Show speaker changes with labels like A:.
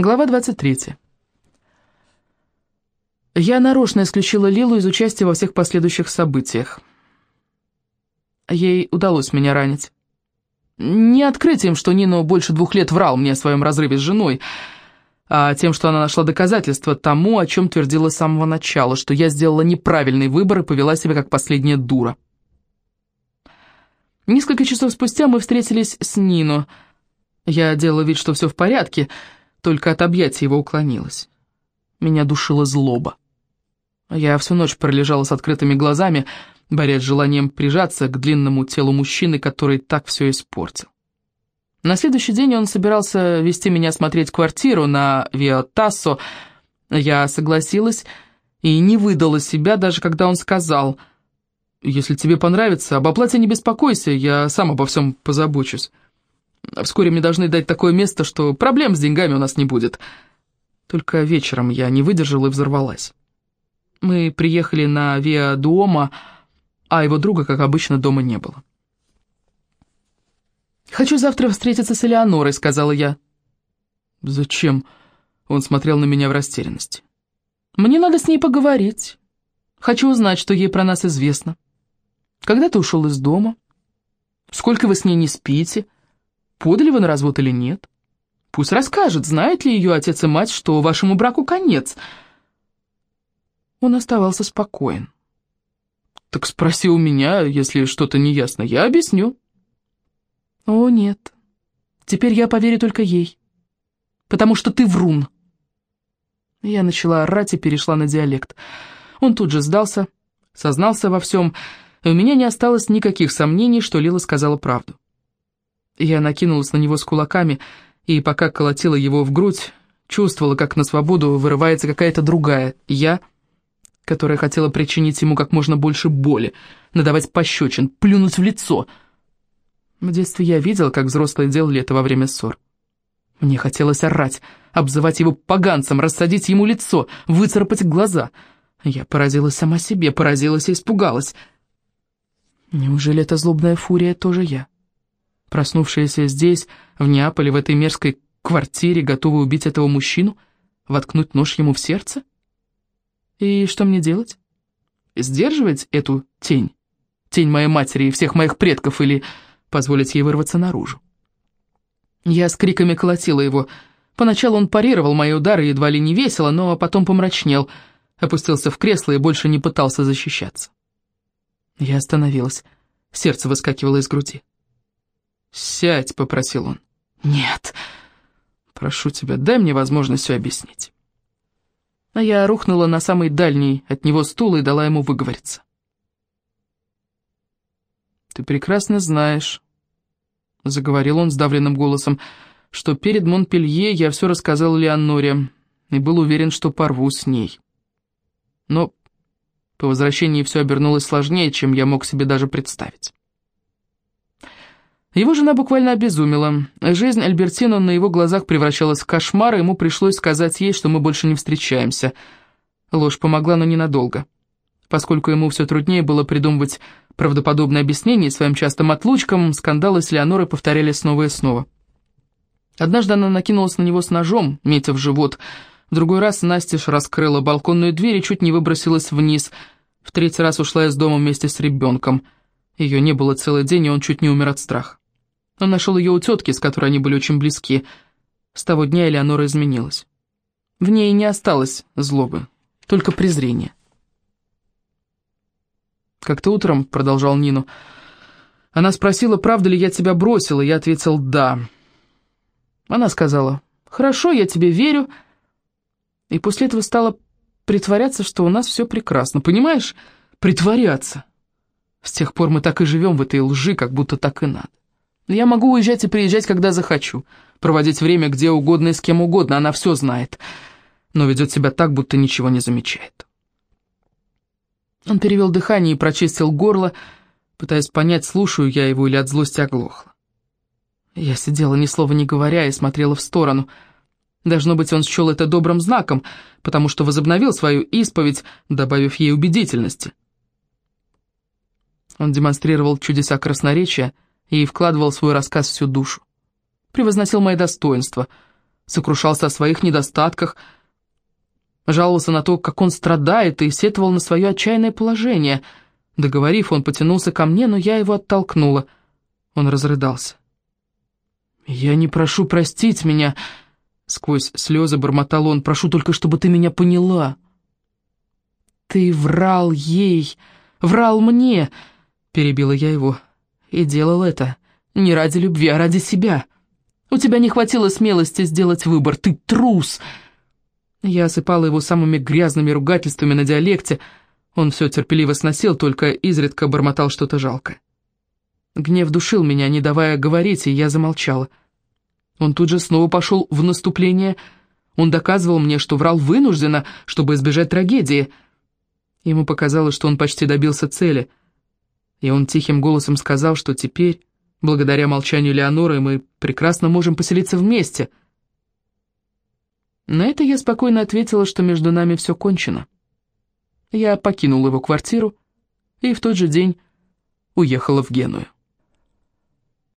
A: Глава 23. Я нарочно исключила Лилу из участия во всех последующих событиях. Ей удалось меня ранить. Не открытием, что Нина больше двух лет врал мне о своем разрыве с женой, а тем, что она нашла доказательства тому, о чем твердила с самого начала, что я сделала неправильный выбор и повела себя как последняя дура. Несколько часов спустя мы встретились с Нино. Я делала вид, что все в порядке, только от объятия его уклонилась. Меня душила злоба. Я всю ночь пролежала с открытыми глазами, борясь с желанием прижаться к длинному телу мужчины, который так все испортил. На следующий день он собирался вести меня смотреть квартиру на Виотассо. Я согласилась и не выдала себя, даже когда он сказал, «Если тебе понравится, об оплате не беспокойся, я сам обо всем позабочусь. Вскоре мне должны дать такое место, что проблем с деньгами у нас не будет». Только вечером я не выдержала и взорвалась. Мы приехали на Виа Дуома, а его друга, как обычно, дома не было. «Хочу завтра встретиться с Элеонорой», — сказала я. «Зачем?» — он смотрел на меня в растерянности. «Мне надо с ней поговорить. Хочу узнать, что ей про нас известно. Когда ты ушел из дома? Сколько вы с ней не спите? Подали вы на развод или нет? Пусть расскажет, знает ли ее отец и мать, что вашему браку конец». Он оставался спокоен. «Так спроси у меня, если что-то неясно, я объясню». «О, нет. Теперь я поверю только ей. Потому что ты врун». Я начала орать и перешла на диалект. Он тут же сдался, сознался во всем, и у меня не осталось никаких сомнений, что Лила сказала правду. Я накинулась на него с кулаками, и пока колотила его в грудь, чувствовала, как на свободу вырывается какая-то другая «я», которая хотела причинить ему как можно больше боли, надавать пощечин, плюнуть в лицо. В детстве я видел, как взрослые делали это во время ссор. Мне хотелось орать, обзывать его поганцем, рассадить ему лицо, выцарапать глаза. Я поразилась сама себе, поразилась и испугалась. Неужели эта злобная фурия тоже я? Проснувшаяся здесь, в Неаполе, в этой мерзкой квартире, готовая убить этого мужчину, воткнуть нож ему в сердце? И что мне делать? Сдерживать эту тень? Тень моей матери и всех моих предков или позволить ей вырваться наружу? Я с криками колотила его. Поначалу он парировал мои удары едва ли не весело, но потом помрачнел, опустился в кресло и больше не пытался защищаться. Я остановилась. Сердце выскакивало из груди. «Сядь», — попросил он. «Нет». «Прошу тебя, дай мне возможность все объяснить» а я рухнула на самый дальний от него стул и дала ему выговориться. «Ты прекрасно знаешь», — заговорил он сдавленным голосом, «что перед Монпелье я все рассказал Леоноре и был уверен, что порву с ней. Но по возвращении все обернулось сложнее, чем я мог себе даже представить». Его жена буквально обезумела. Жизнь Альбертино на его глазах превращалась в кошмар, и ему пришлось сказать ей, что мы больше не встречаемся. Ложь помогла, но ненадолго. Поскольку ему все труднее было придумывать правдоподобное объяснение своим частым отлучкам, скандалы с Леонорой повторялись снова и снова. Однажды она накинулась на него с ножом, метя в живот. В другой раз Настеж раскрыла балконную дверь и чуть не выбросилась вниз. В третий раз ушла из дома вместе с ребенком. Ее не было целый день, и он чуть не умер от страха. Он нашел ее у тетки, с которой они были очень близки. С того дня Элеонора изменилась. В ней не осталось злобы, только презрение. «Как-то утром», — продолжал Нину, — она спросила, правда ли я тебя бросила, я ответил «да». Она сказала «хорошо, я тебе верю», и после этого стала притворяться, что у нас все прекрасно. Понимаешь? Притворяться. С тех пор мы так и живем в этой лжи, как будто так и надо. Я могу уезжать и приезжать, когда захочу, проводить время где угодно и с кем угодно, она все знает, но ведет себя так, будто ничего не замечает. Он перевел дыхание и прочистил горло, пытаясь понять, слушаю я его или от злости оглохла. Я сидела, ни слова не говоря, и смотрела в сторону. Должно быть, он счел это добрым знаком, потому что возобновил свою исповедь, добавив ей убедительности. Он демонстрировал чудеса красноречия, и вкладывал в свой рассказ всю душу. Превозносил мои достоинства, сокрушался о своих недостатках, жаловался на то, как он страдает, и сетовал на свое отчаянное положение. Договорив, он потянулся ко мне, но я его оттолкнула. Он разрыдался. «Я не прошу простить меня», — сквозь слезы бормотал он, — «прошу только, чтобы ты меня поняла». «Ты врал ей, врал мне», — перебила я его, — «и делал это не ради любви, а ради себя». У тебя не хватило смелости сделать выбор. Ты трус!» Я осыпала его самыми грязными ругательствами на диалекте. Он все терпеливо сносил, только изредка бормотал что-то жалкое. Гнев душил меня, не давая говорить, и я замолчала. Он тут же снова пошел в наступление. Он доказывал мне, что врал вынужденно, чтобы избежать трагедии. Ему показалось, что он почти добился цели. И он тихим голосом сказал, что теперь Благодаря молчанию Леоноры мы прекрасно можем поселиться вместе. На это я спокойно ответила, что между нами все кончено. Я покинула его квартиру и в тот же день уехала в Геную.